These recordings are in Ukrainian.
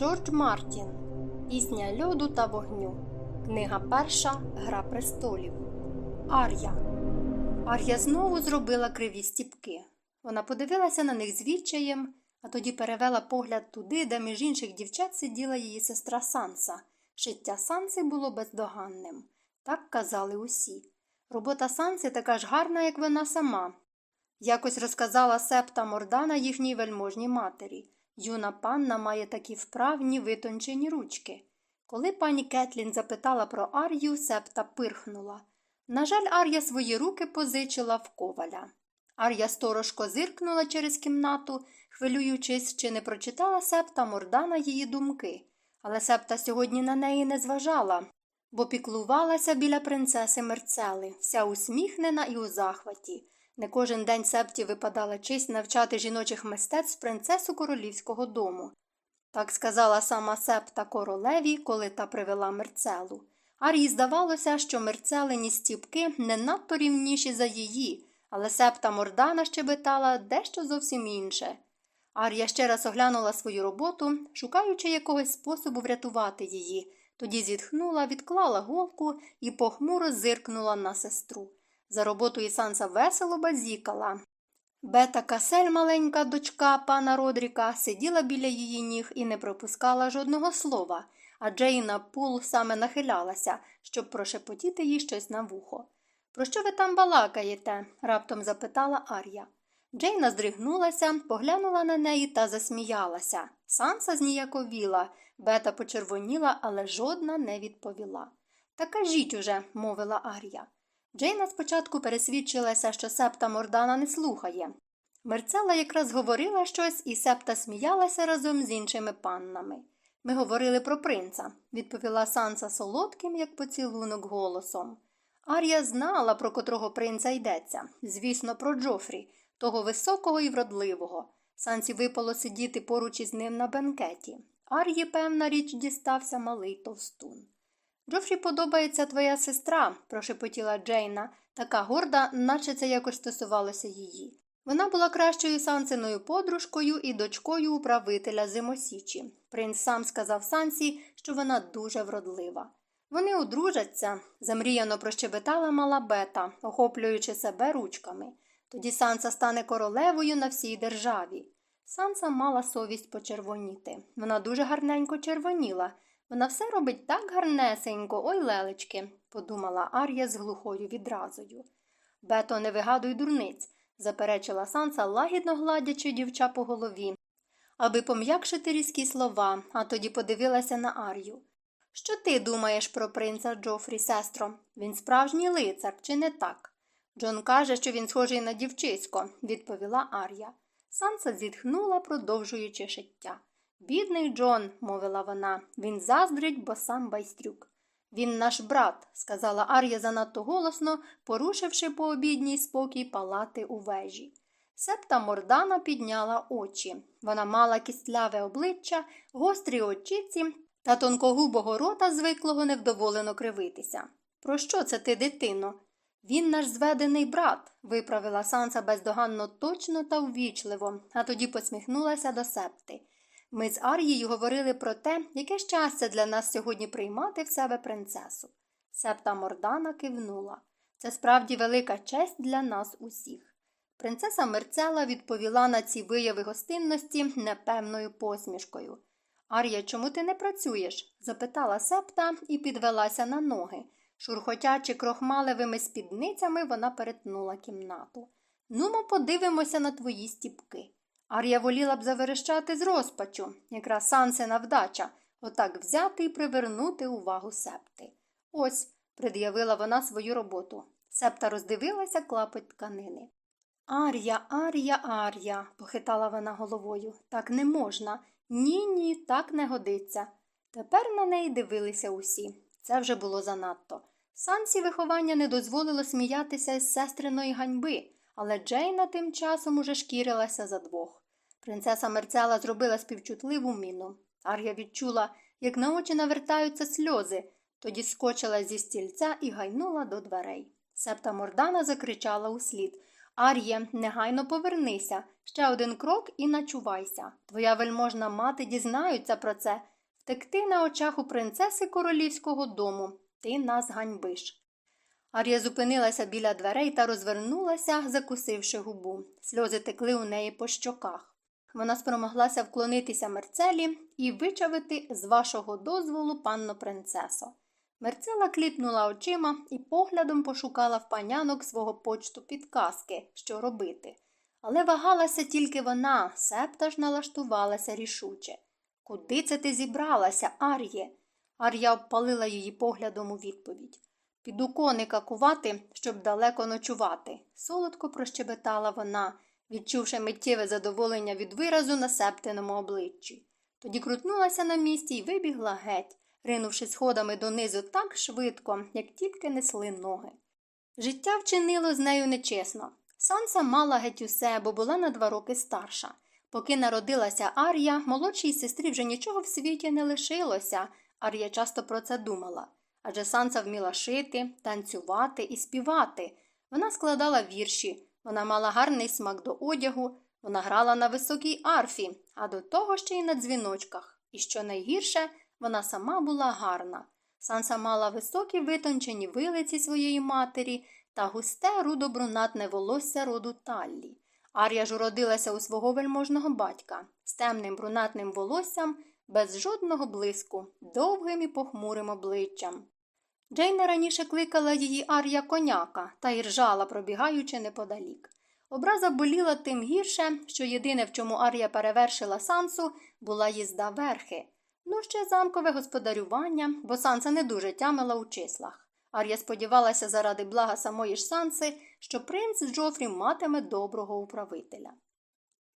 Джордж Мартін Пісня льоду та вогню. Книга перша Гра престолів. Ар'я. Ар'я знову зробила криві стіпки. Вона подивилася на них з відчаєм, а тоді перевела погляд туди, де між інших дівчат сиділа її сестра Санса. Шиття Санси було бездоганним. Так казали усі. Робота Санси така ж гарна, як вона сама. Якось розказала септа Мордана їхній вельможній матері. Юна панна має такі вправні витончені ручки. Коли пані Кетлін запитала про Ар'ю, септа пирхнула. На жаль, Ар'я свої руки позичила в коваля. Ар'я сторожко зиркнула через кімнату, хвилюючись, чи не прочитала септа Мордана її думки. Але септа сьогодні на неї не зважала, бо піклувалася біля принцеси Мерцели, вся усміхнена і у захваті. Не кожен день септі випадала честь навчати жіночих мистецтв принцесу королівського дому. Так сказала сама септа королеві, коли та привела мерцелу. Арії здавалося, що мерцелині стіпки не надто рівніші за її, але септа мордана щебетала дещо зовсім інше. Арія ще раз оглянула свою роботу, шукаючи якогось способу врятувати її, тоді зітхнула, відклала голку і похмуро зиркнула на сестру. За роботою Санса весело базікала. Бета Касель, маленька дочка пана Родріка, сиділа біля її ніг і не пропускала жодного слова, а Джейна Пул саме нахилялася, щоб прошепотіти їй щось на вухо. Про що ви там балакаєте? раптом запитала Ар'я. Джейна здригнулася, поглянула на неї та засміялася. Санса зніяковіла, бета почервоніла, але жодна не відповіла. Та кажіть уже, мовила Ар'я. Джейна спочатку пересвідчилася, що септа Мордана не слухає. Мерцела якраз говорила щось, і септа сміялася разом з іншими паннами. Ми говорили про принца, відповіла Санса солодким, як поцілунок, голосом. Арія знала, про котрого принца йдеться, звісно, про Джофрі, того високого і вродливого. Сансі випало сидіти поруч із ним на бенкеті. Ар'ї, певна річ, дістався малий товстун. Джофрі подобається твоя сестра, прошепотіла Джейна, така горда, наче це якось стосувалося її. Вона була кращою сансиною подружкою і дочкою управителя Зимосічі. Принц сам сказав Сансі, що вона дуже вродлива. Вони одружаться, замріяно прощебетала мала бета, охоплюючи себе ручками. Тоді Санса стане королевою на всій державі. Санса мала совість почервоніти. Вона дуже гарненько червоніла. Вона все робить так гарнесенько, ой лелечки, подумала Ар'я з глухою відразою. Бето, не вигадуй дурниць, заперечила Санса, лагідно гладячи дівча по голові, аби пом'якшити різкі слова, а тоді подивилася на Ар'ю. Що ти думаєш про принца Джофрі, сестро? Він справжній лицар, чи не так? Джон каже, що він схожий на дівчисько, відповіла Ар'я. Санса зітхнула, продовжуючи шиття. Бідний Джон, мовила вона, він заздрить, бо сам байстрюк. Він наш брат, сказала Ар'я занадто голосно, порушивши по обідній спокій палати у вежі. Септа мордана підняла очі. Вона мала кістляве обличчя, гострі очіці та тонкогубого рота, звиклого невдоволено кривитися. Про що це ти, дитино? Він наш зведений брат, виправила Санса бездоганно точно та ввічливо, а тоді посміхнулася до септи. Ми з Ар'єю говорили про те, яке щастя для нас сьогодні приймати в себе принцесу. Септа Мордана кивнула. Це справді велика честь для нас усіх. Принцеса Мерцела відповіла на ці вияви гостинності непевною посмішкою. Ар'я, чому ти не працюєш? запитала септа і підвелася на ноги. Шурхотячи крохмалевими спідницями, вона перетнула кімнату. Нумо подивимося на твої стіпки. Ар'я воліла б заверещати з розпачу, якраз сансена вдача, отак взяти і привернути увагу септи. Ось, пред'явила вона свою роботу. Септа роздивилася клапоть тканини. Ар'я, Ар'я, Ар'я, похитала вона головою. Так не можна. Ні, ні, так не годиться. Тепер на неї дивилися усі. Це вже було занадто. Сансі виховання не дозволило сміятися з сестриної ганьби, але Джейна тим часом уже шкірилася за двох. Принцеса Мерцела зробила співчутливу міну. Ар'я відчула, як на очі навертаються сльози, тоді скочила зі стільця і гайнула до дверей. Септа Мордана закричала услід Ар'є, негайно повернися, ще один крок і начувайся. Твоя вельможна мати дізнаються про це. Втекти на очах у принцеси королівського дому. Ти нас ганьбиш. Ар'я зупинилася біля дверей та розвернулася, закусивши губу. Сльози текли у неї по щоках. Вона спромоглася вклонитися мерцелі і вичавити з вашого дозволу панно принцесо. Мерцела кліпнула очима і поглядом пошукала в панянок свого почту підказки, що робити. Але вагалася тільки вона, септа ж налаштувалася рішуче. Куди це ти зібралася, Ар'є? Ар'я обпалила її поглядом у відповідь. Піду коника кувати, щоб далеко ночувати, солодко прощебетала вона, відчувши миттєве задоволення від виразу на септиному обличчі. Тоді крутнулася на місці і вибігла геть, ринувши сходами донизу так швидко, як тільки несли ноги. Життя вчинило з нею нечесно. Санса мала геть усе, бо була на два роки старша. Поки народилася Ар'я, молодшій сестрі вже нічого в світі не лишилося. Ар'я часто про це думала. Адже Санса вміла шити, танцювати і співати. Вона складала вірші, вона мала гарний смак до одягу, вона грала на високій арфі, а до того ще й на дзвіночках. І що найгірше, вона сама була гарна. Санса мала високі витончені вилиці своєї матері та густе рудобрунатне волосся роду Таллі. Ар'я ж уродилася у свого вельможного батька з темним брунатним волоссям, без жодного блиску, довгим і похмурим обличчям. Джейна раніше кликала її Ар'я коняка та й ржала, пробігаючи неподалік. Образа боліла тим гірше, що єдине, в чому Ар'я перевершила сансу, була їзда верхи. Ну, ще замкове господарювання, бо санса не дуже тямила у числах. Ар'я сподівалася заради блага самої ж санси, що принц Джофрі матиме доброго управителя.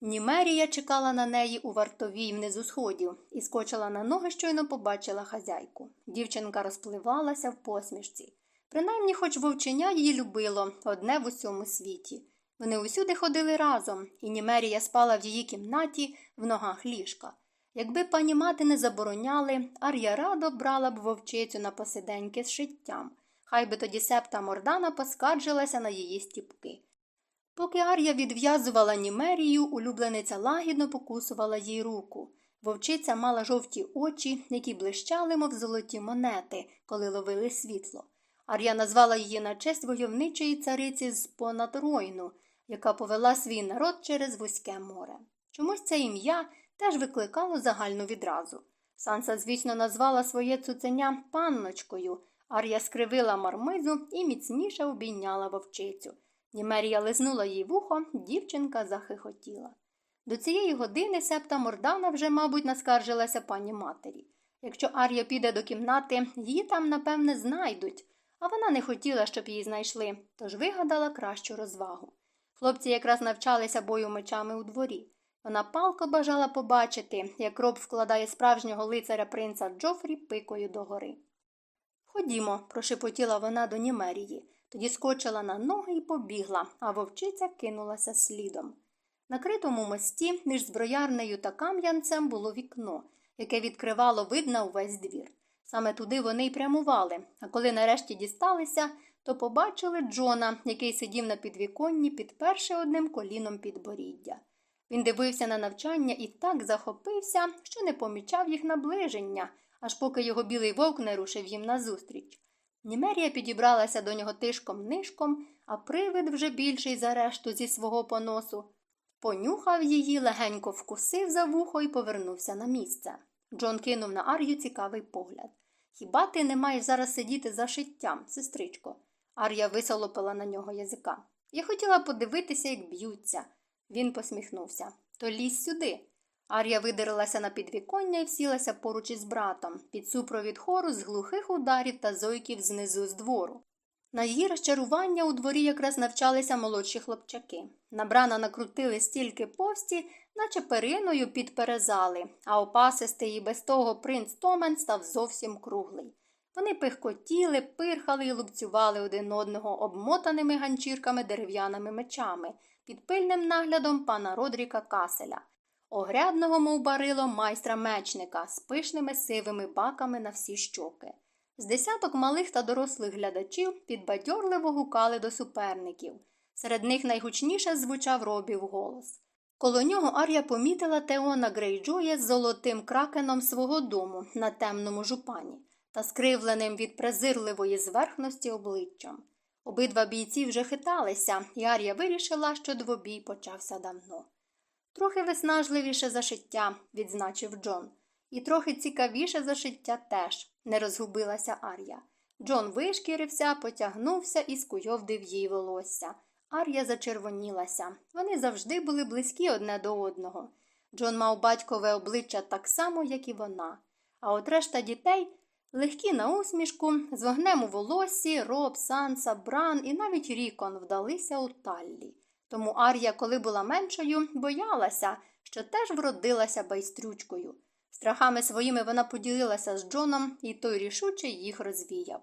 Німерія чекала на неї у вартовій внизу сходів і скочила на ноги, щойно побачила хазяйку. Дівчинка розпливалася в посмішці. Принаймні, хоч вовченя її любило одне в усьому світі. Вони усюди ходили разом, і Німерія спала в її кімнаті в ногах ліжка. Якби пані мати не забороняли, Ар'я радо брала б вовчицю на посиденьки з шиттям. Хай би тоді септа мордана поскаржилася на її стіпки. Поки Ар'я відв'язувала Німерію, улюблениця лагідно покусувала їй руку. Вовчиця мала жовті очі, які блищали, мов золоті монети, коли ловили світло. Ар'я назвала її на честь войовничої цариці з понад Ройну, яка повела свій народ через вузьке море. Чомусь це ім'я теж викликало загальну відразу. Санса, звісно, назвала своє цуценя панночкою. Ар'я скривила мармизу і міцніше обійняла вовчицю. Німерія лизнула їй вухо, дівчинка захихотіла. До цієї години септа Мордана вже, мабуть, наскаржилася пані матері. Якщо Ар'я піде до кімнати, її там, напевне, знайдуть, а вона не хотіла, щоб її знайшли, тож вигадала кращу розвагу. Хлопці якраз навчалися бою мечами у дворі. Вона палко бажала побачити, як роб вкладає справжнього лицаря принца Джофрі пикою догори. Ходімо, прошепотіла вона до Німерії, тоді скочила на ноги і побігла, а вовчиця кинулася слідом. На критому мості між зброярнею та кам'янцем було вікно, яке відкривало вид на увесь двір. Саме туди вони й прямували, а коли нарешті дісталися, то побачили Джона, який сидів на підвіконні, підперши одним коліном підборіддя. Він дивився на навчання і так захопився, що не помічав їх наближення, аж поки його білий вовк не рушив їм назустріч. Німерія підібралася до нього тишком нишком, а привид вже більший за решту зі свого поносу. Понюхав її, легенько вкусив за вухо і повернувся на місце. Джон кинув на Ар'ю цікавий погляд. Хіба ти не маєш зараз сидіти за шиттям, сестричко? Ар'я висолопила на нього язика. Я хотіла подивитися, як б'ються. Він посміхнувся. То лізь сюди. Ар'я видерилася на підвіконня і всілася поруч із братом, під супровід хору з глухих ударів та зойків знизу з двору. На її розчарування у дворі якраз навчалися молодші хлопчаки. На брана накрутили стільки пості, наче периною підперезали, а опасистий і без того принц Томен став зовсім круглий. Вони пихкотіли, пирхали і лупцювали один одного обмотаними ганчірками дерев'яними мечами під пильним наглядом пана Родріка Каселя, огрядного, мов барило майстра мечника з пишними сивими баками на всі щоки. З десяток малих та дорослих глядачів підбадьорливо гукали до суперників. Серед них найгучніше звучав робів голос. Коло нього Ар'я помітила Теона Грейджоя з золотим кракеном свого дому на темному жупані та скривленим від презирливої зверхності обличчям. Обидва бійці вже хиталися, і Ар'я вирішила, що двобій почався давно. Трохи виснажливіше за шиття, відзначив Джон, і трохи цікавіше за шиття теж, не розгубилася Ар'я. Джон вишкірився, потягнувся і скуйовдив їй волосся. Ар'я зачервонілася. Вони завжди були близькі одне до одного. Джон мав батькове обличчя так само, як і вона. А от решта дітей легкі на усмішку, з вогнем у волоссі, Роб, Санса, Бран і навіть Рікон вдалися у таллі. Тому Ар'я, коли була меншою, боялася, що теж вродилася байстрючкою. Страхами своїми вона поділилася з Джоном, і той рішуче їх розвіяв.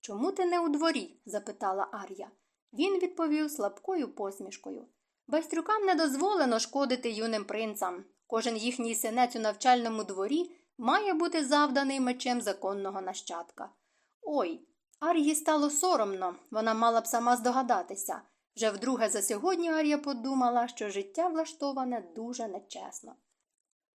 Чому ти не у дворі? запитала Ар'я. Він відповів слабкою посмішкою. Байстрюкам не дозволено шкодити юним принцам. Кожен їхній синець у навчальному дворі має бути завданий мечем законного нащадка. Ой, Ар'ї стало соромно, вона мала б сама здогадатися. Вже вдруге за сьогодні Ар'я подумала, що життя влаштоване дуже нечесно.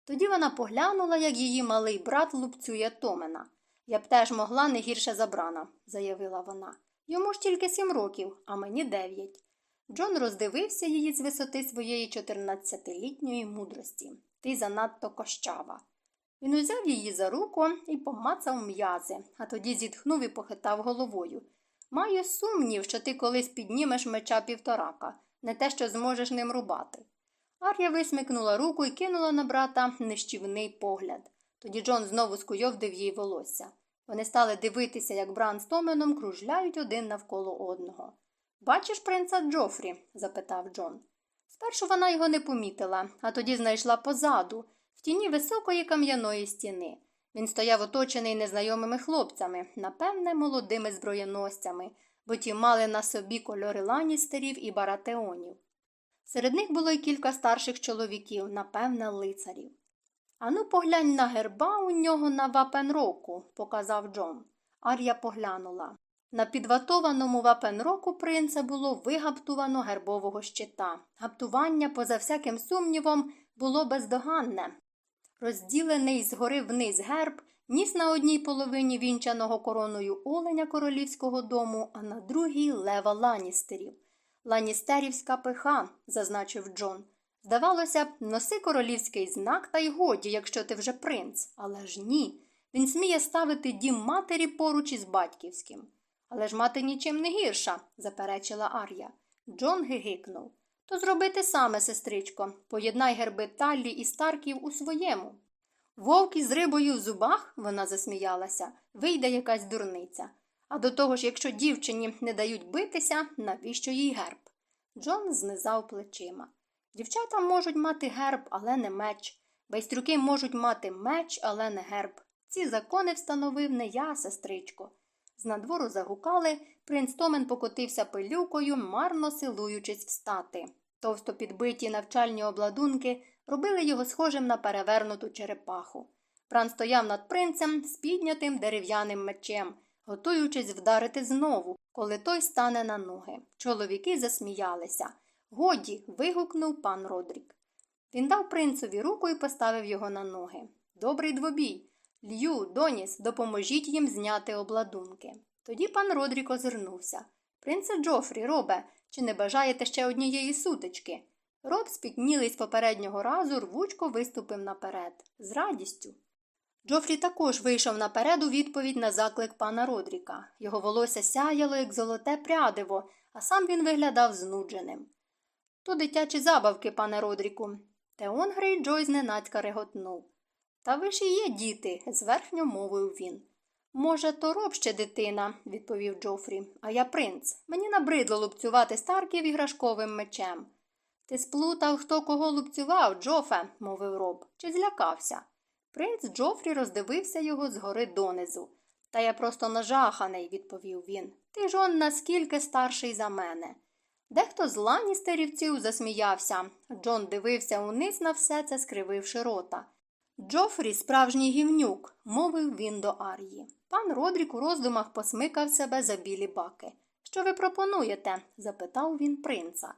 Тоді вона поглянула, як її малий брат лупцює Томена. Я б теж могла не гірше забрана, заявила вона. Йому ж тільки сім років, а мені дев'ять. Джон роздивився її з висоти своєї чотирнадцятилітньої мудрості. Ти занадто кощава. Він узяв її за руку і помацав м'язи, а тоді зітхнув і похитав головою. Маю сумнів, що ти колись піднімеш меча півторака, не те, що зможеш ним рубати. Ар'я висмикнула руку і кинула на брата нищівний погляд. Тоді Джон знову скуйовдив їй волосся. Вони стали дивитися, як Бран з Томеном кружляють один навколо одного. Бачиш принца Джофрі? запитав Джон. Спершу вона його не помітила, а тоді знайшла позаду, в тіні високої кам'яної стіни. Він стояв оточений незнайомими хлопцями, напевне, молодими зброєносцями, бо ті мали на собі кольори ланістерів і баратеонів. Серед них було й кілька старших чоловіків, напевне, лицарів. Ану, поглянь на герба у нього на вапенроку, показав Джон. Ар'я поглянула. На підватованому вапенроку принца було вигаптувано гербового щита. Гаптування, поза всяким сумнівом, було бездоганне. Розділений згори вниз герб, ніс на одній половині вінчаного короною оленя королівського дому, а на другій лева ланістерів. Ланістерівська пиха, зазначив Джон. Здавалося б, носи королівський знак, та й годі, якщо ти вже принц. Але ж ні. Він сміє ставити дім матері поруч із батьківським. Але ж мати нічим не гірша, заперечила Ар'я. Джон гигикнув. То зроби те саме, сестричко, поєднай герби Таллі і Старків у своєму. Вовк із рибою в зубах, вона засміялася, вийде якась дурниця. А до того ж, якщо дівчині не дають битися, навіщо їй герб? Джон знизав плечима. Дівчата можуть мати герб, але не меч. Байстрюки можуть мати меч, але не герб. Ці закони встановив не я, сестричко. З надвору загукали, принц Томен покотився пилюкою, марно силуючись встати. Товсто підбиті навчальні обладунки робили його схожим на перевернуту черепаху. Пран стояв над принцем з піднятим дерев'яним мечем, готуючись вдарити знову, коли той стане на ноги. Чоловіки засміялися. Годі. вигукнув пан Родрік. Він дав принцеві руку і поставив його на ноги. Добрий двобій. Лью, доніс, допоможіть їм зняти обладунки. Тоді пан Родрік озирнувся. Принце Джофрі, робе, чи не бажаєте ще однієї сутички? Роб, спітнілий з попереднього разу, рвучко виступив наперед. З радістю. Джофрі також вийшов наперед у відповідь на заклик пана Родріка. Його волосся сяяло, як золоте прядиво, а сам він виглядав знудженим. То дитячі забавки, пане Родріку. Теон Грейджой зненацька реготнув. Та ви ж і є діти, зверхньо мовив він. Може, то роб ще дитина, відповів Джофрі, а я принц. Мені набридло лупцювати старків іграшковим мечем. Ти сплутав, хто кого лупцював, Джофе, мовив роб, чи злякався. Принц Джофрі роздивився його згори донизу. Та я просто нажаханий, відповів він. Ти ж он наскільки старший за мене. Дехто з ланістерівців засміявся. Джон дивився униз на все це, скрививши рота. Джофрі справжній гівнюк, мовив він до Ар'ї. Пан Родрік у роздумах посмикав себе за білі баки. Що ви пропонуєте? запитав він принца.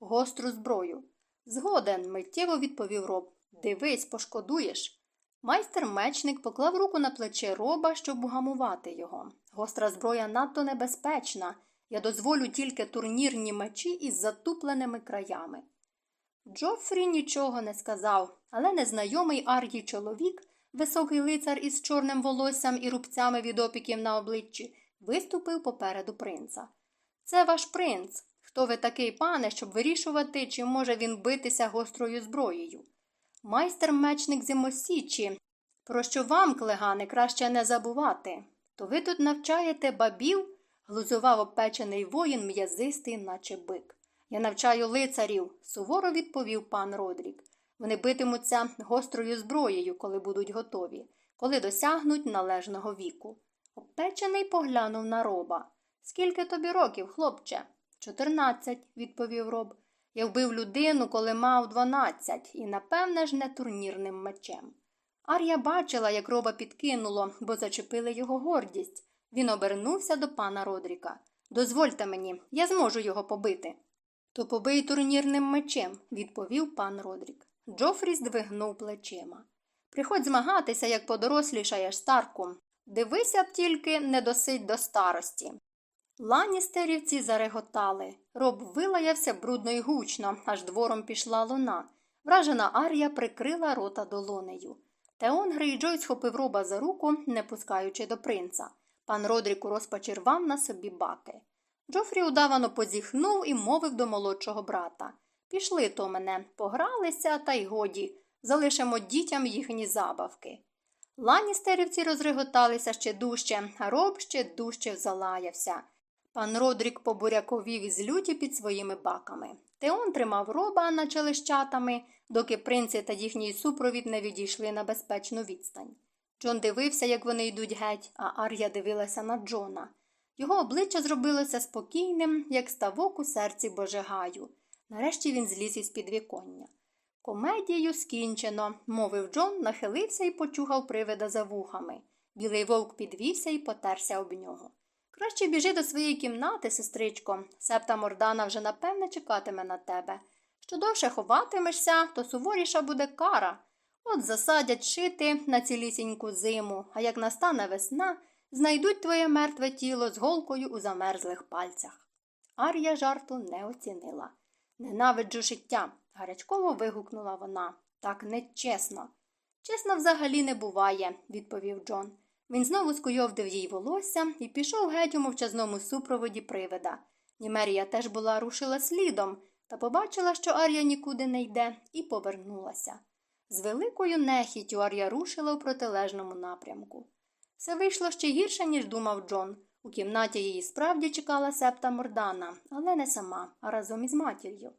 Гостру зброю. Згоден, миттєво відповів роб. Дивись, пошкодуєш. Майстер мечник поклав руку на плече роба, щоб угамувати його. Гостра зброя надто небезпечна. Я дозволю тільки турнірні мечі із затупленими краями. Джофрі нічого не сказав, але незнайомий ар'ї чоловік, високий лицар із чорним волоссям і рубцями від опіків на обличчі, виступив попереду принца. Це ваш принц. Хто ви такий, пане, щоб вирішувати, чи може він битися гострою зброєю? Майстер мечник зимосічі. Про що вам, клегани, краще не забувати? То ви тут навчаєте бабів? глузував обпечений воїн м'язистий, наче бик. Я навчаю лицарів, суворо відповів пан Родрік. Вони битимуться гострою зброєю, коли будуть готові, коли досягнуть належного віку. Обпечений поглянув на роба. Скільки тобі років, хлопче? Чотирнадцять, відповів роб. Я вбив людину, коли мав дванадцять, і, напевне ж, не турнірним мечем. Ар'я бачила, як роба підкинуло, бо зачепили його гордість. Він обернувся до пана Родріка. Дозвольте мені, я зможу його побити. То побий турнірним мечем, відповів пан Родрік. Джофрі здвигнув плечима. Приходь змагатися, як подорослішаєш, Старку. Дивися б тільки не досить до старості. Ланістерівці зареготали. Роб вилаявся брудно й гучно, аж двором пішла луна. Вражена Арія прикрила рота долонею. Теон Грейджой схопив роба за руку, не пускаючи до принца. Пан Родрік у розпачі рвав на собі баки. Джофрі удавано позіхнув і мовив до молодшого брата Пішли то мене, погралися, та й годі, залишимо дітям їхні забавки. Ланістерівці розреготалися ще дужче, а роб ще дужче залаявся. Пан Родрік побуряковів із люті під своїми баками. Теон тримав роба над челищатами, доки принци та їхній супровід не відійшли на безпечну відстань. Джон дивився, як вони йдуть геть, а Ар'я дивилася на Джона. Його обличчя зробилося спокійним, як ставок у серці Божигаю. Нарешті він зліз із підвіконня. Комедію скінчено, мовив Джон, нахилився і почухав привида за вухами. Білий вовк підвівся і потерся об нього. Краще біжи до своєї кімнати, сестричко. Септа Мордана вже напевне чекатиме на тебе. Що довше ховатимешся, то суворіша буде кара. От засадять шити на цілісіньку зиму, а як настане весна, знайдуть твоє мертве тіло з голкою у замерзлих пальцях. Ар'я жарту не оцінила. Ненавиджу життя, гарячково вигукнула вона. Так нечесно. Чесно, взагалі не буває, відповів Джон. Він знову скуйовдив їй волосся і пішов геть у мовчазному супроводі привида. Німерія теж була рушила слідом та побачила, що Ар'я нікуди не йде, і повернулася. З великою нехіттю Ар'я рушила у протилежному напрямку. Все вийшло ще гірше, ніж думав Джон. У кімнаті її справді чекала септа Мордана, але не сама, а разом із матір'ю.